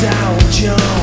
Dow Jones.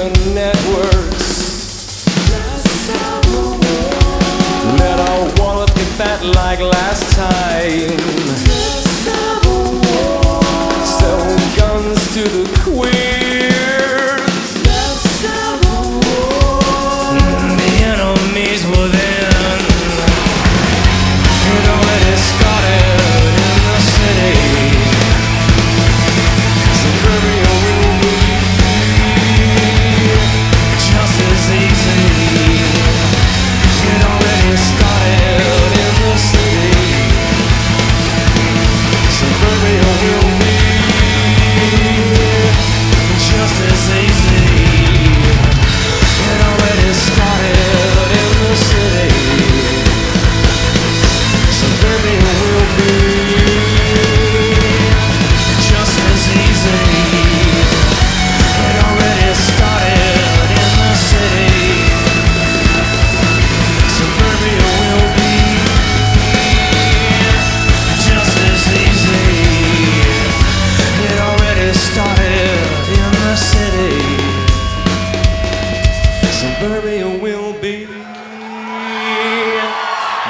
the networks. Let our wallets like last time.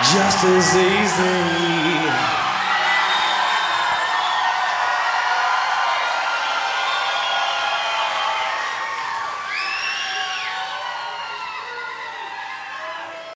just as easy.